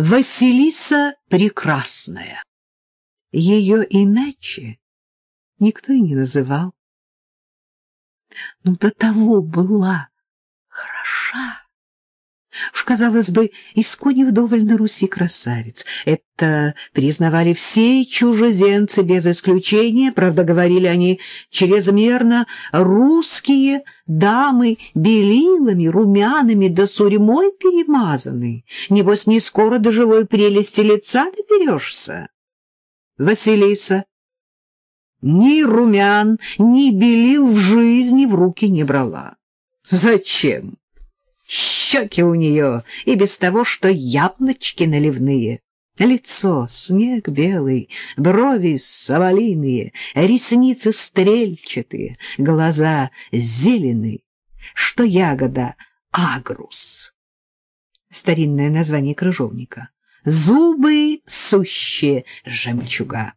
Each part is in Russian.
Василиса Прекрасная. Ее иначе никто и не называл. Ну, до того была хороша. Уж, казалось бы, искони вдоволь на Руси красавиц. Это признавали все чужеземцы без исключения, правда, говорили они чрезмерно русские дамы белилами, румяными да сурьмой перемазаны. Небось, не скоро до живой прелести лица доберешься. Василиса ни румян, ни белил в жизни в руки не брала. Зачем? Щеки у нее и без того, что яблочки наливные. Лицо снег белый, брови соболиные, ресницы стрельчатые, глаза зеленые, что ягода агрус. Старинное название крыжовника. Зубы сущие жемчуга.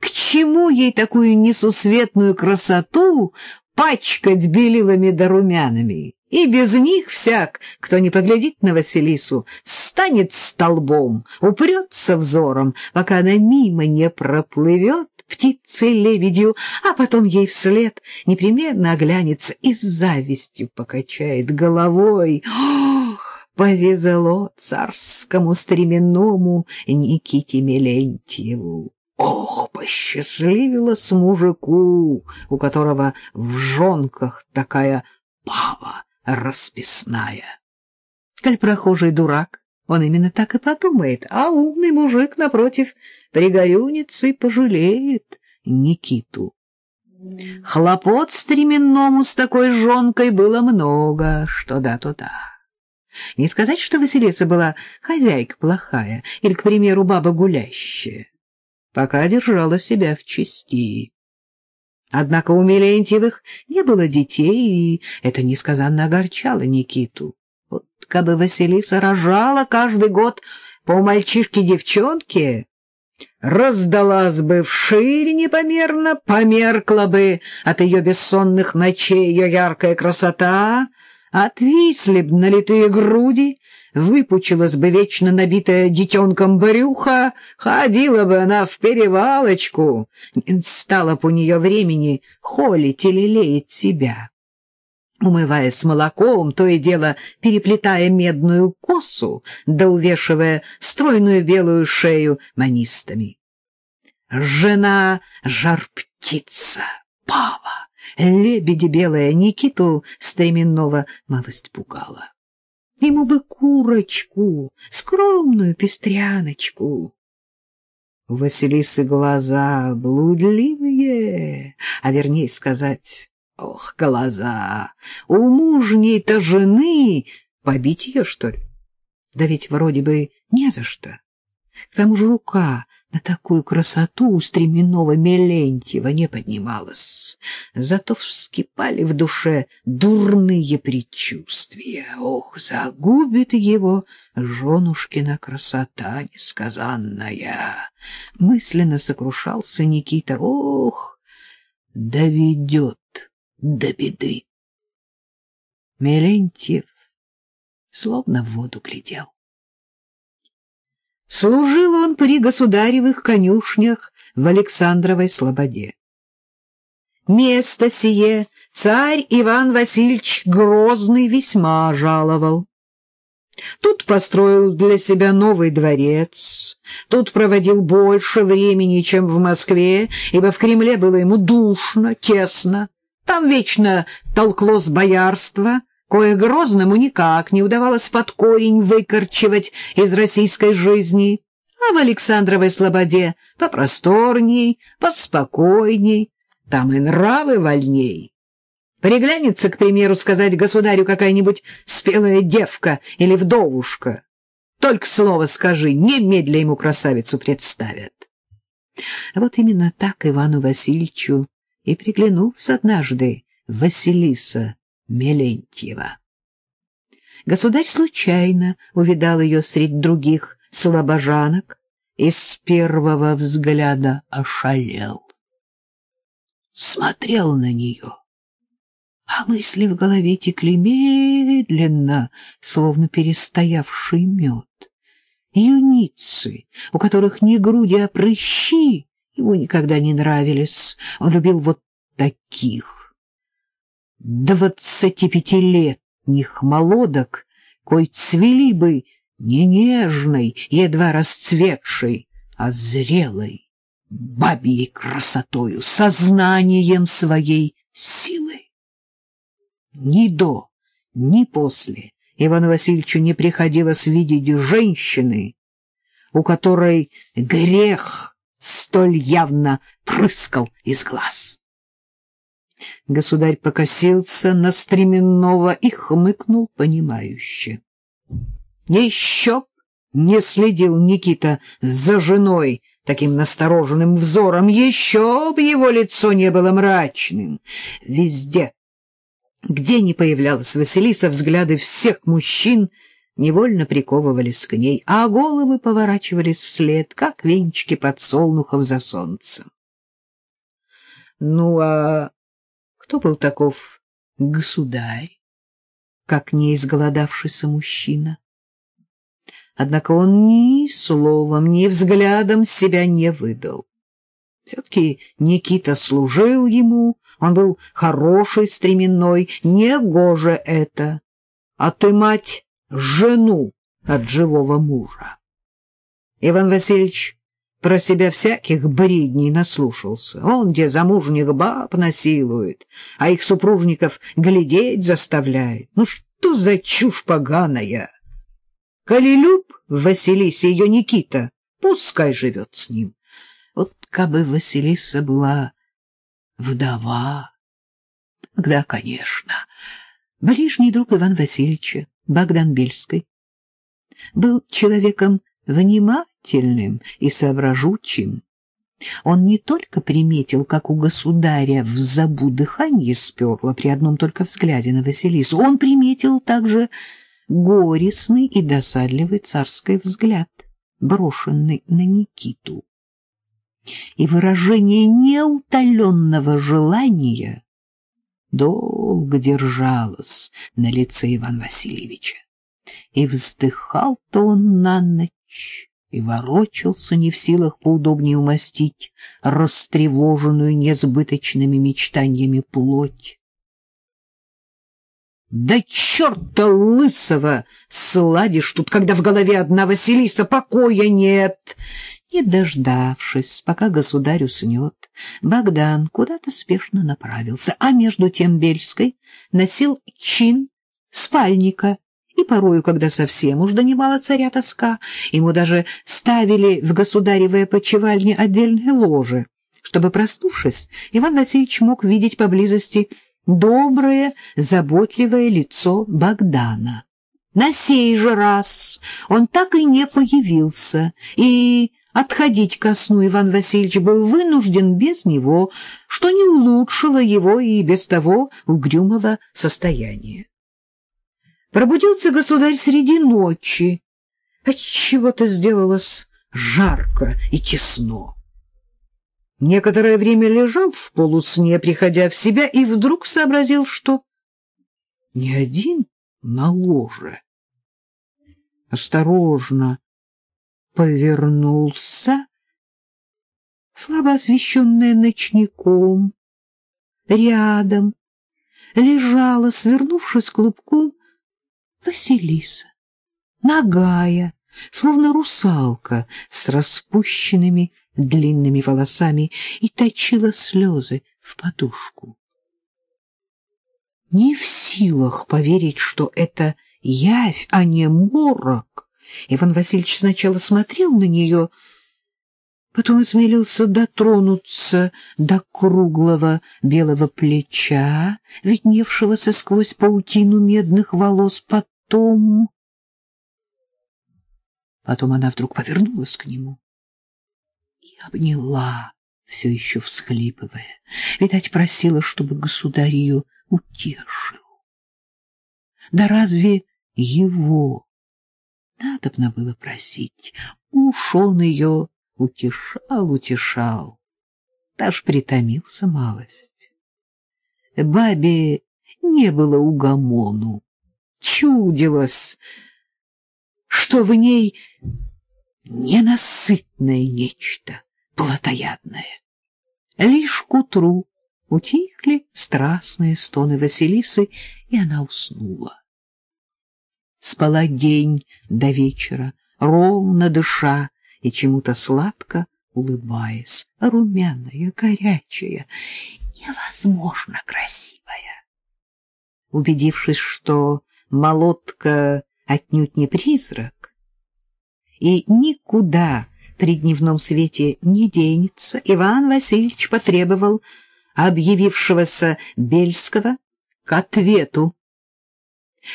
К чему ей такую несусветную красоту пачкать белилами да румянами? И без них всяк, кто не поглядит на Василису, станет столбом, упрется взором, пока она мимо не проплывет птицей-лебедью, а потом ей вслед непременно оглянется и с завистью покачает головой. Ох, повезло царскому стременному Никите Мелентьеву! Ох, посчастливилось мужику, у которого в жонках такая пава расписная. Коль прохожий дурак, он именно так и подумает, а умный мужик, напротив, пригорюнится и пожалеет Никиту. Хлопот стременному с такой жонкой было много, что да, то да. Не сказать, что Василиса была хозяйка плохая или, к примеру, баба гулящая. Пока держала себя в чести. Однако у Мелентьевых не было детей, и это несказанно огорчало Никиту. Вот кабы Василиса рожала каждый год по мальчишке-девчонке, раздалась бы вширь непомерно, померкла бы от ее бессонных ночей ее яркая красота, отвисли б налитые груди, выпучилась бы вечно набитая детенком брюха, ходила бы она в перевалочку, стало б у нее времени холить или леять себя. Умываясь молоком, то и дело переплетая медную косу, да увешивая стройную белую шею манистами. Жена жар-птица, пава, лебеди белая Никиту стременного малость пугала. Ему бы курочку, скромную пестряночку. У Василисы глаза блудливые, а вернее сказать, ох, глаза, у мужней-то жены побить ее, что ли? Да ведь вроде бы не за что. К тому же рука на такую красоту у стременного Мелентьева не поднималась. Зато вскипали в душе дурные предчувствия. Ох, загубит его женушкина красота несказанная! Мысленно сокрушался Никита. Ох, доведет до беды! Мелентьев словно в воду глядел. Служил он при государевых конюшнях в Александровой Слободе. Место сие царь Иван Васильевич Грозный весьма жаловал. Тут построил для себя новый дворец, тут проводил больше времени, чем в Москве, ибо в Кремле было ему душно, тесно. Там вечно толклось боярство, кое Грозному никак не удавалось под корень выкорчевать из российской жизни, а в Александровой Слободе попросторней, поспокойней, там и нравы вольней. Приглянется, к примеру, сказать государю какая-нибудь спелая девка или вдовушка. Только слово скажи, немедля ему красавицу представят. Вот именно так Ивану Васильевичу и приглянулся однажды Василиса Мелентьева. Государь случайно увидал ее среди других слабожанок и с первого взгляда ошалел. Смотрел на нее, а мысли в голове текли медленно, словно перестоявший мед. юницы, у которых не груди, а прыщи, ему никогда не нравились. Он любил вот таких. Двадцатипятилетних молодок, кой цвели бы не нежной, едва расцветшей, а зрелой, бабьей красотою, сознанием своей силы. Ни до, ни после Ивану Васильевичу не приходилось видеть женщины, у которой грех столь явно прыскал из глаз. Государь покосился на стременного и хмыкнул понимающе. Еще не следил Никита за женой таким настороженным взором, еще б его лицо не было мрачным. Везде где не появлялась Василиса, взгляды всех мужчин невольно приковывались к ней, а головы поворачивались вслед, как венчики подсолнухов за солнцем. Ну, а кто был таков государь, как не изголодавшийся мужчина? Однако он ни словом, ни взглядом себя не выдал. Все-таки Никита служил ему, он был хороший, стременной, негоже это. А ты, мать, жену от живого мужа. Иван Васильевич про себя всяких бредней наслушался. Он где замужних баб насилует, а их супружников глядеть заставляет. Ну что за чушь поганая? Коли люб Василисе ее Никита, пускай живет с ним. Вот кабы Василиса была вдова, тогда, конечно, ближний друг Ивана Васильевича, Богдан Бельской, был человеком внимательным и соображучим. Он не только приметил, как у государя в забу дыхание сперло при одном только взгляде на Василису, он приметил также горестный и досадливый царский взгляд, брошенный на Никиту и выражение неутоленного желания долго держалось на лице Ивана Васильевича. И вздыхал-то он на ночь, и ворочался не в силах поудобнее умостить растревоженную несбыточными мечтаниями плоть. Да черта лысого сладишь тут, когда в голове одна Василиса, покоя нет. Не дождавшись, пока государь уснет, Богдан куда-то спешно направился, а между тем Бельской носил чин спальника, и порою, когда совсем уж донимала царя тоска, ему даже ставили в государевой почевальне отдельное ложе, чтобы, проснувшись, Иван Васильевич мог видеть поблизости доброе, заботливое лицо Богдана. На сей же раз он так и не появился, и Отходить ко сну Иван Васильевич был вынужден без него, что не улучшило его и без того угрюмого состояния. Пробудился государь среди ночи. Отчего-то сделалось жарко и тесно. Некоторое время лежал в полусне, приходя в себя, и вдруг сообразил, что не один на ложе. Осторожно повернулся, слабо освещенная ночником. Рядом лежала, свернувшись клубком, Василиса, нагая, словно русалка с распущенными длинными волосами, и точила слезы в подушку. Не в силах поверить, что это явь, а не морок, Иван Васильевич сначала смотрел на нее, потом осмелился дотронуться до круглого белого плеча, видневшегося сквозь паутину медных волос, потом... Потом она вдруг повернулась к нему и обняла, все еще всхлипывая. Видать, просила, чтобы государь ее утешил. Да разве его надобно было просить. Уж он ее утешал, утешал. Даже притомился малость. Бабе не было угомону. Чудилось, что в ней ненасытное нечто, плотоядное. Лишь к утру утихли страстные стоны Василисы, и она уснула. Спала день до вечера, ровно дыша и чему-то сладко улыбаясь, румяная, горячая, невозможно красивая. Убедившись, что молотка отнюдь не призрак и никуда при дневном свете не денется, Иван Васильевич потребовал объявившегося Бельского к ответу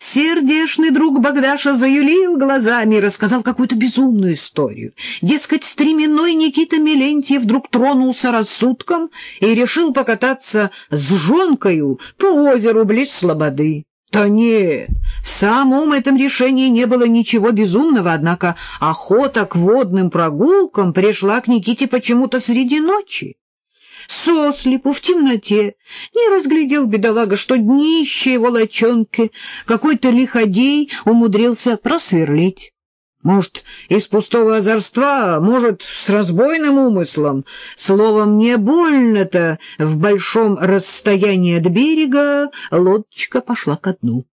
Сердешный друг Богдаша заюлил глазами и рассказал какую-то безумную историю. Дескать, стременной Никита Мелентьев вдруг тронулся рассудком и решил покататься с жонкою по озеру близ Слободы. Да нет, в самом этом решении не было ничего безумного, однако охота к водным прогулкам пришла к Никите почему-то среди ночи сослепу, в темноте. Не разглядел бедолага, что днище его лочонки какой-то лиходей умудрился просверлить. Может, из пустого озорства, может, с разбойным умыслом. Словом, не больно-то в большом расстоянии от берега лодочка пошла ко дну.